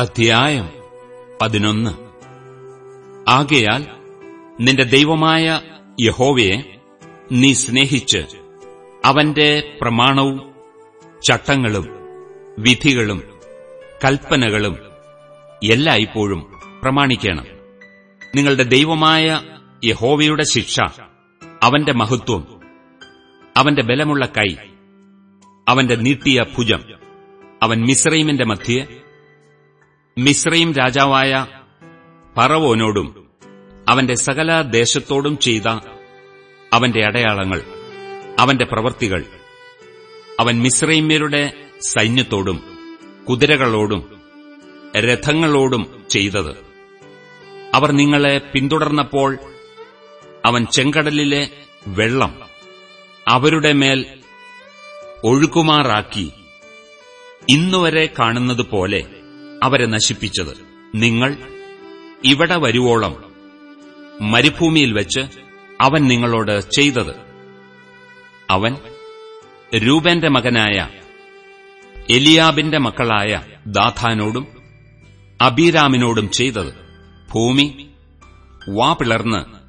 അധ്യായം പതിനൊന്ന്. ആകയാൽ നിന്റെ ദൈവമായ യഹോവയെ നീ സ്നേഹിച്ച് അവന്റെ പ്രമാണവും ചട്ടങ്ങളും വിധികളും കൽപ്പനകളും എല്ലായ്പ്പോഴും പ്രമാണിക്കണം. നിങ്ങളുടെ ദൈവമായ യഹോവയുടെ ശിക്ഷ അവന്റെ മഹത്വം അവന്റെ ബലമുള്ള കൈ അവന്റെ നീട്ടിയ ഭുജം അവൻ മിസ്രൈമിന്റെ മധ്യേ മിസ്രൈം രാജാവായ പറവോനോടും അവന്റെ സകല ദേശത്തോടും ചെയ്ത അവന്റെ അടയാളങ്ങൾ അവന്റെ പ്രവൃത്തികൾ അവൻ മിശ്രൈമ്യരുടെ സൈന്യത്തോടും കുതിരകളോടും രഥങ്ങളോടും ചെയ്തത്. അവർ നിങ്ങളെ പിന്തുടർന്നപ്പോൾ അവൻ ചെങ്കടലിലെ വെള്ളം അവരുടെ മേൽ ഒഴുക്കുമാറാക്കി ഇന്നുവരെ കാണുന്നതുപോലെ അവരെ നശിപ്പിച്ചത്. നിങ്ങൾ ഇവിടെ വരുവോളം മരുഭൂമിയിൽ വെച്ച് അവൻ നിങ്ങളോട് ചെയ്തത്. അവൻ രൂപന്റെ മകനായ എലിയാബിന്റെ മക്കളായ ദാഥാനോടും അബീരാമിനോടും ചെയ്തത്. ഭൂമി വാ പിളർന്ന്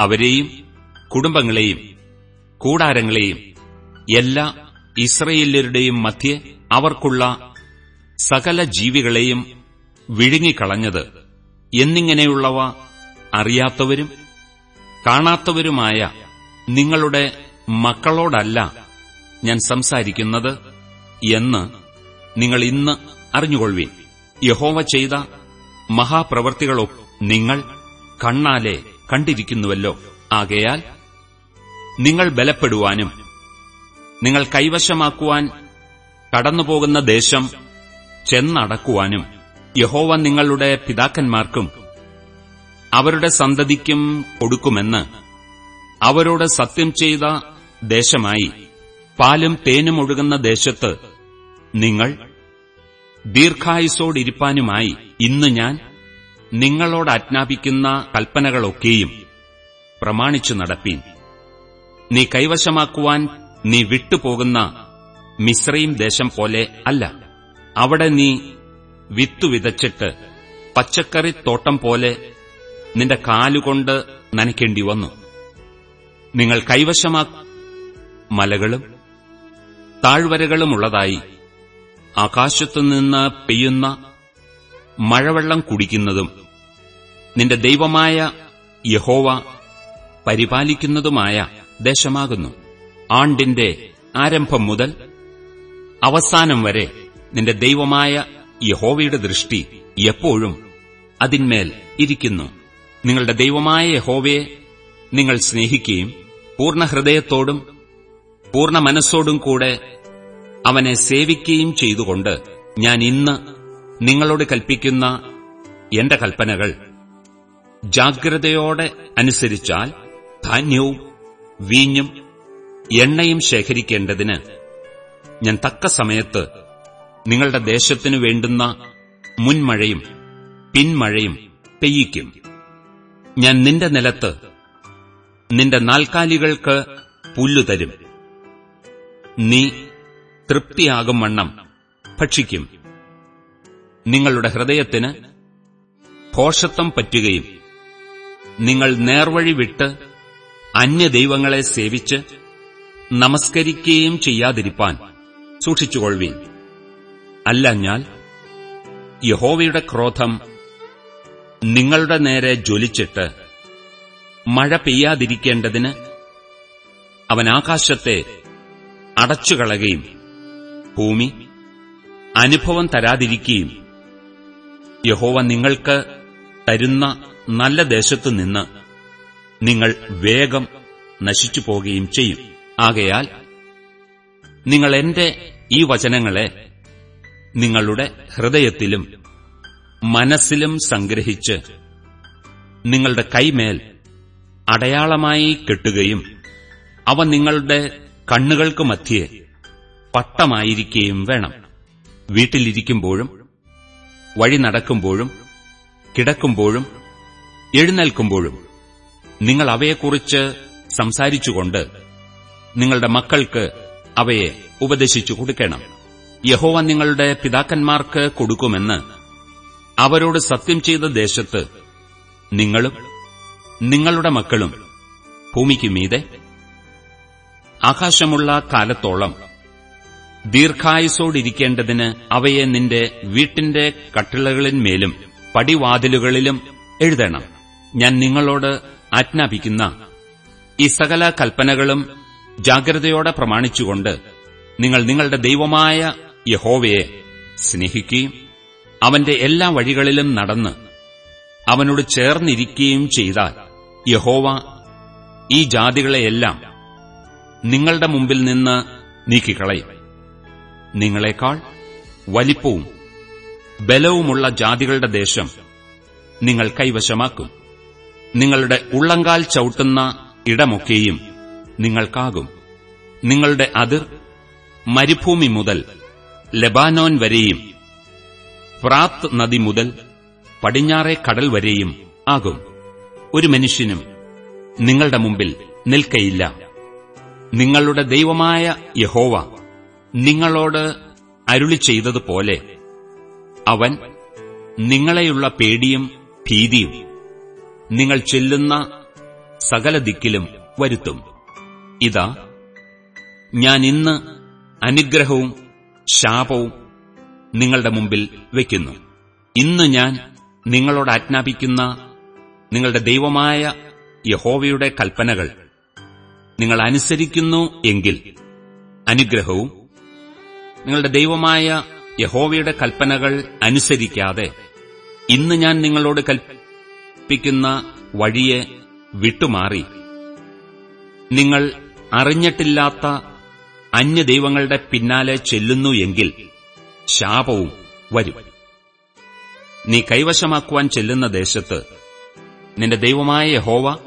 അവരെയും കുടുംബങ്ങളെയും കൂടാരങ്ങളെയും എല്ലാ ഇസ്രയേല്യരുടെയും മധ്യേ അവർക്കുള്ള സകല ജീവികളെയും വിഴുങ്ങിക്കളഞ്ഞത് എന്നിങ്ങനെയുള്ളവ അറിയാത്തവരും കാണാത്തവരുമായ നിങ്ങളുടെ മക്കളോടല്ല ഞാൻ സംസാരിക്കുന്നത് എന്ന് നിങ്ങൾ ഇന്ന് അറിഞ്ഞുകൊള്ളുവീൻ. യഹോവ ചെയ്ത മഹാപ്രവർത്തികളോ നിങ്ങൾ കണ്ണാലെ കണ്ടിരിക്കുന്നുവല്ലോ. ആകയാൽ നിങ്ങൾ ബലപ്പെടുവാനും നിങ്ങൾ കൈവശമാക്കുവാൻ കടന്നുപോകുന്ന ദേശം ചെന്നടക്കുവാനും യഹോവ നിങ്ങളുടെ പിതാക്കന്മാർക്കും അവരുടെ സന്തതിക്കും കൊടുക്കുമെന്ന് അവരോട് സത്യം ചെയ്ത ദേശമായി പാലും തേനും ഒഴുകുന്ന ദേശത്ത് നിങ്ങൾ ദീർഘായുസോടിരിപ്പാനുമായി ഇന്ന് ഞാൻ നിങ്ങളോട് ആജ്ഞാപിക്കുന്ന കൽപ്പനകളൊക്കെയും പ്രമാണിച്ചു നടപ്പീൻ. നീ കൈവശമാക്കുവാൻ നീ വിട്ടുപോകുന്ന മിശ്രയും ദേശം പോലെ അല്ല. അവിടെ നീ വിത്തു വിതച്ചിട്ട് പച്ചക്കറി തോട്ടം പോലെ നിന്റെ കാലുകൊണ്ട് നനയ്ക്കേണ്ടി വന്നു. നിങ്ങൾ കൈവശമാ മലകളും താഴ്വരകളുമുള്ളതായി ആകാശത്തുനിന്ന് പെയ്യുന്ന മഴവെള്ളം കുടിക്കുന്നതും നിന്റെ ദൈവമായ യഹോവ പരിപാലിക്കുന്നതുമായ ദേശമാകുന്നു. ആണ്ടിന്റെ ആരംഭം മുതൽ അവസാനം വരെ നിന്റെ ദൈവമായ യഹോവയുടെ ദൃഷ്ടി എപ്പോഴും അതിന്മേൽ ഇരിക്കുന്നു. നിങ്ങളുടെ ദൈവമായ യഹോവയെ നിങ്ങൾ സ്നേഹിക്കുകയും പൂർണ ഹൃദയത്തോടും പൂർണ മനസ്സോടും കൂടെ അവനെ സേവിക്കുകയും ചെയ്തുകൊണ്ട് ഞാൻ ഇന്ന് നിങ്ങളോട് കൽപ്പിക്കുന്ന എന്റെ കൽപ്പനകൾ ജാഗ്രതയോടെ അനുസരിച്ചാൽ ധാന്യവും വീഞ്ഞും എണ്ണയും ശേഖരിക്കേണ്ടതിന് ഞാൻ തക്ക സമയത്ത് നിങ്ങളുടെ ദേശത്തിനു വേണ്ടുന്ന മുൻമഴയും പിൻമഴയും പെയ്യിക്കും. ഞാൻ നിന്റെ നിലത്ത് നിന്റെ നാൽക്കാലികൾക്ക് പുല്ലു തരും. നീ തൃപ്തിയാകും വണ്ണം ഭക്ഷിക്കും. നിങ്ങളുടെ ഹൃദയത്തിന് ഭോഷത്വം പറ്റുകയും നിങ്ങൾ നേർവഴി വിട്ട് അന്യദൈവങ്ങളെ സേവിച്ച് നമസ്കരിക്കുകയും ചെയ്യാതിരിപ്പാൻ സൂക്ഷിച്ചുകൊള്ളുവീൻ. അല്ലഞ്ഞാൽ യഹോവയുടെ ക്രോധം നിങ്ങളുടെ നേരെ ജ്വലിച്ചിട്ട് മഴ പെയ്യാതിരിക്കേണ്ടതിന് അവൻ ആകാശത്തെ അടച്ചുകളയുകയും ഭൂമി അനുഭവം തരാതിരിക്കുകയും യഹോവ നിങ്ങൾക്ക് തരുന്ന നല്ല ദേശത്തു നിന്ന് നിങ്ങൾ വേഗം നശിച്ചു പോകുകയും ചെയ്യും. ആകയാൽ നിങ്ങൾ എന്റെ ഈ വചനങ്ങളെ നിങ്ങളുടെ ഹൃദയത്തിലും മനസ്സിലും സംഗ്രഹിച്ച് നിങ്ങളുടെ കൈമേൽ അടയാളമായി കെട്ടുകയും അവ നിങ്ങളുടെ കണ്ണുകൾക്ക് മധ്യേ പട്ടമായിരിക്കുകയും വേണം. വീട്ടിലിരിക്കുമ്പോഴും വഴി നടക്കുമ്പോഴും കിടക്കുമ്പോഴും എഴുന്നേൽക്കുമ്പോഴും നിങ്ങൾ അവയെക്കുറിച്ച് സംസാരിച്ചുകൊണ്ട് നിങ്ങളുടെ മക്കൾക്ക് അവയെ ഉപദേശിച്ചു കൊടുക്കണം. യഹോവ നിങ്ങളുടെ പിതാക്കന്മാർക്ക് കൊടുക്കുമെന്ന് അവരോട് സത്യം ചെയ്ത ദേശത്ത് നിങ്ങളും നിങ്ങളുടെ മക്കളും ഭൂമിക്ക് മീതെ. ആകാശമുള്ള കാലത്തോളം ദീർഘായുസോടിരിക്കേണ്ടതിന് അവയെ നിന്റെ വീട്ടിന്റെ കട്ടിളകളിന്മേലും പടിവാതിലുകളിലും എഴുതണം. ഞാൻ നിങ്ങളോട് ആജ്ഞാപിക്കുന്ന ഈ സകല കൽപ്പനകളും ജാഗ്രതയോടെ പ്രമാണിച്ചുകൊണ്ട് നിങ്ങൾ നിങ്ങളുടെ ദൈവമായ യഹോവയെ സ്നേഹിക്കുകയും അവന്റെ എല്ലാ വഴികളിലും നടന്ന് അവനോട് ചേർന്നിരിക്കുകയും ചെയ്താൽ യഹോവ ഈ ജാതികളെയെല്ലാം നിങ്ങളുടെ മുമ്പിൽ നിന്ന് നീക്കിക്കളയും. നിങ്ങളെക്കാൾ വലിപ്പവും ബലവുമുള്ള ജാതികളുടെ ദേശം നിങ്ങൾ കൈവശമാക്കും. നിങ്ങളുടെ ഉള്ളങ്കാൽ ചവിട്ടുന്ന ഇടമൊക്കെയും നിങ്ങൾക്കാകും. നിങ്ങളുടെ അതിർ മരുഭൂമി മുതൽ ലബാനോൻ വരെയും ഫ്രാത്ത് നദി മുതൽ പടിഞ്ഞാറെ കടൽ വരെയും ആകും. ഒരു മനുഷ്യനും നിങ്ങളുടെ മുമ്പിൽ നിൽക്കയില്ല. നിങ്ങളുടെ ദൈവമായ യഹോവ നിങ്ങളോട് അരുളി ചെയ്തതുപോലെ അവൻ നിങ്ങളെയുള്ള പേടിയും ഭീതിയും നിങ്ങൾ ചെല്ലുന്ന സകല ദിക്കിലും വരുത്തും. ഇതാ ഞാൻ ഇന്ന് അനുഗ്രഹവും ശാപവും നിങ്ങളുടെ മുമ്പിൽ വയ്ക്കുന്നു ഇന്ന് ഞാൻ നിങ്ങളോട് ആജ്ഞാപിക്കുന്ന നിങ്ങളുടെ ദൈവമായ യഹോവയുടെ കൽപ്പനകൾ നിങ്ങൾ അനുസരിക്കുന്നു എങ്കിൽ അനുഗ്രഹവും നിങ്ങളുടെ ദൈവമായ യഹോവയുടെ കൽപ്പനകൾ അനുസരിക്കാതെ ഇന്ന് ഞാൻ നിങ്ങളോട് കൽപ്പിക്കുന്ന വഴിയെ വിട്ടുമാറി. നിങ്ങൾ അറിഞ്ഞിട്ടില്ലാത്ത അന്യദൈവങ്ങളുടെ പിന്നാലെ ചെല്ലുന്നു എങ്കിൽ ശാപവും വരും. നീ കൈവശമാക്കുവാൻ ചെല്ലുന്ന ദേശത്ത് നിന്റെ ദൈവമായ യഹോവ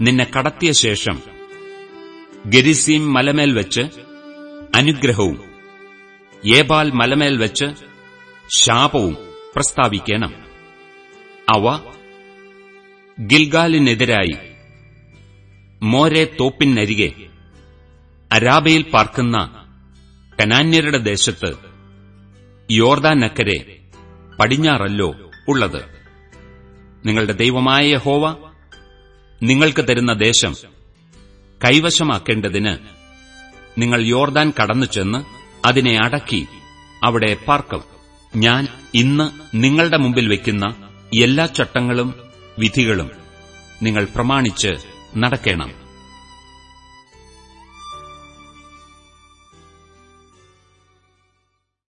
നിന്നെ കടത്തിയ ശേഷം ഗരിസീം മലമേൽ വെച്ച് അനുഗ്രഹവും ഏബാൽ മലമേൽ വെച്ച് ശാപവും പ്രസ്താവിക്കണം. അവ ഗിൽഗാലിനെതിരായി മോരെ തോപ്പിനരികെ അരാബയിൽ പാർക്കുന്ന കനാന്യരുടെ ദേശത്ത് യോർദാനക്കരെ പടിഞ്ഞാറല്ലോ ഉള്ളത്. നിങ്ങളുടെ ദൈവമായ ഹോവ നിങ്ങൾക്ക് തരുന്ന ദേശം കൈവശമാക്കേണ്ടതിന് നിങ്ങൾ യോർദാൻ കടന്നു ചെന്ന് അതിനെ അടക്കി അവിടെ പാർക്കും. ഞാൻ ഇന്ന് നിങ്ങളുടെ മുമ്പിൽ വയ്ക്കുന്ന എല്ലാ ചട്ടങ്ങളും വിധികളും നിങ്ങൾ പ്രമാണിച്ച് നടക്കണം.